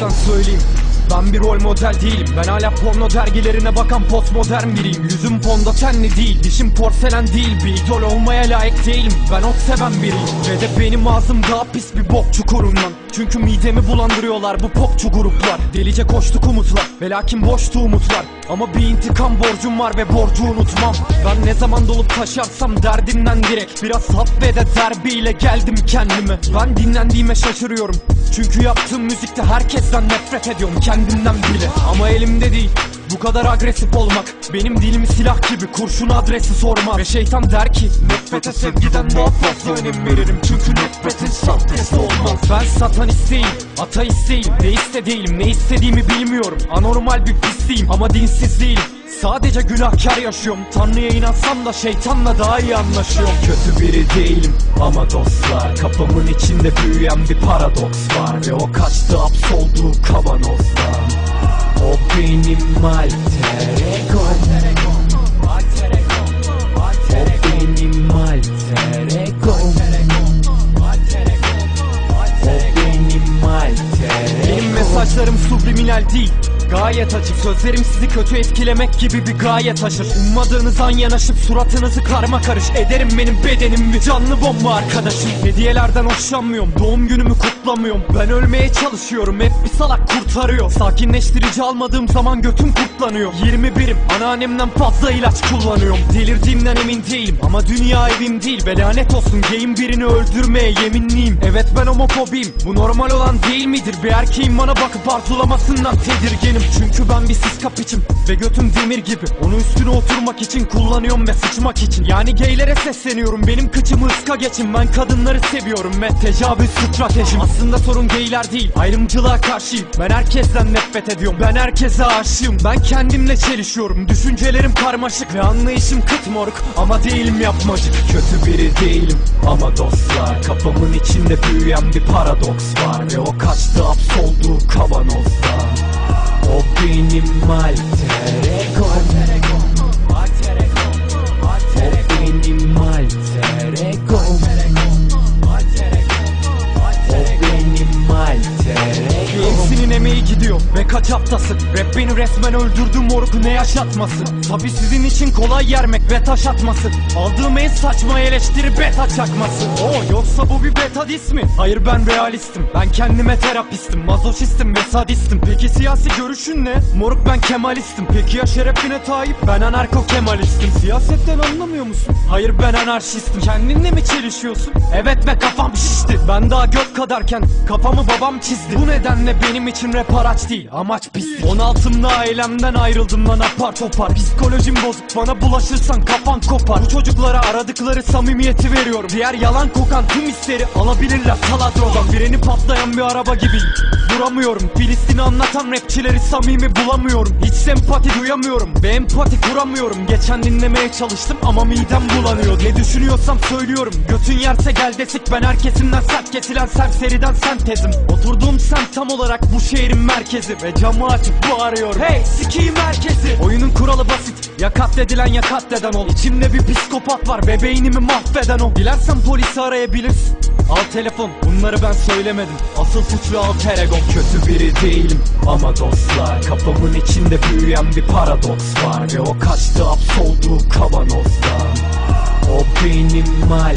Tá söyleyeyim. Ben bir rol model değilim. Ben hala porno dergilerine bakan postmodern biriyim. Yüzüm fondötenli değil Dişim porselen değil. Bir idol olmaya layık değilim. Ben ot seven biriyim. Ve de benim ağzım daha pis bir bok çukurundan Çünkü midemi bulandırıyorlar bu popçu gruplar Delice koştuk umutlar Ve lakin boştu umutlar. Ama bir intikam borcum var ve borcu unutmam. Ben ne zaman dolup taşarsam derdimden direkt Biraz hap ve de derbiyle geldim kendime. Ben dinlendiğime şaşırıyorum. Çünkü yaptığım müzikte herkesten nefret ediyorum kendimden bile. Ama elimde değil bu kadar agresif olmak. Benim dilim silah gibi kurşun adresi sormak. Ve şeytan der ki Nefrete sevgiden daha fazla önem veririm. Çünkü nefretin sahtesi olmaz Ben satanist değilim, ateist değilim. Deist de ne istediğimi bilmiyorum. Anormal bir pisliyim ama dinsiz değilim Sadece günahkar yaşıyorum. Tanrı'ya inansam da şeytanla daha iyi anlaşıyorum. Kötü biri değilim ama dostlar. Kafamın içinde büyüyen bir paradoks var Ve o kaçtı hapsolduğu kavanozda O benim alter egom O benim alter egom O benim alter Benim mesajlarım subliminal değil Gayet açık. Sözlerim sizi kötü etkilemek gibi bir gaye taşır. Ummadığınız an yanaşıp suratınızı karma karış. Ederim benim bedenim bir canlı bomba arkadaşım. Hediyelerden hoşlanmıyorum. Doğum günümü kutlamıyorum. Ben ölmeye çalışıyorum. Hep bir salak kurtarıyor. Sakinleştirici almadığım zaman götüm kurtlanıyor. 20 birim. Anneannemden fazla ilaç kullanıyorum. Delirdiğimden emin değilim. Ama dünya evim değil. Ve lanet olsun. Gayim birini öldürmeye yeminliyim. Evet ben homofobiyim. Bu normal olan değil midir? Bir erkeğin bana bakıp arzulamasından tedirginim Çünkü ben bir siskap içim ve götüm demir gibi. Onu üstüne oturmak için kullanıyorum ve sıçmak için. Yani gaylere sesleniyorum benim kıçımı ıska geçin. Ben kadınları seviyorum ve tecavüz stratejim. Aslında sorun gayler değil ayrımcılığa karşıyım. Ben herkesten nefret ediyorum ben herkese aşığım. Ben kendimle çelişiyorum düşüncelerim karmaşık Ve anlayışım kıt moruk ama değilim yapmacık Kötü biri değilim. Ama dostlar Kafamın içinde büyüyen bir paradoks var Ve o kaçtı hapsolduğu kavanozda O benim alter egom ve kaç haftası Rap beni resmen öldürdü moruk ne yaşatması Tabi sizin için kolay yermek ve taş atması Aldığım en saçma eleştiri beta çakması Oo yoksa bu bir beta dis mi? Hayır ben realistim. Ben kendime terapistim Mazoşistim ve sadistim. Peki siyasi görüşün ne? Moruk ben kemalistim. Peki ya şerefine Tayyip? Ben anarko kemalistim Siyasetten anlamıyor musun? Hayır ben anarşistim. Kendinle mi çelişiyorsun? Evet ve kafam şişti. Ben daha gök kadarken kafamı babam çizdi. Bu nedenle benim için rap araç değil amaç pis. 16'mda ailemden ayrıldım lan apar topar. Psikolojim bozuk bana bulaşırsan kafan kopar. Bu çocuklara aradıkları samimiyeti veriyorum. Diğer yalan kokan tüm hisleri alabilirler. Saladrodan Freni patlayan bir araba gibiyim Duramıyorum Filistin'i anlatan rapçileri samimi bulamıyorum. Hiç sempati duyamıyorum. Ve empati kuramıyorum. Geçen dinlemeye çalıştım ama midem bulanıyor. Ne düşünüyorsam söylüyorum. Götün yerse gel desik. Ben herkesinden sert kesilen serseriden sentezim. Oturduğum semt tam olarak bu şehrin merkezi Ve camı açıp bağırıyorum Hey sikiyim herkesi. Oyunun kuralı basit. Ya katledilen ya katleden ol. İçimde bir psikopat var. Ve beynimi mahveden o Dilersen polisi arayabilirsin. Al telefon. Bunları ben söylemedim. Asıl suçlu alter egom Kötü biri değilim ama dostlar. Kafamın içinde büyüyen bir paradoks var. Ve o kaçtı hapsolduğu kavanozda O benim alter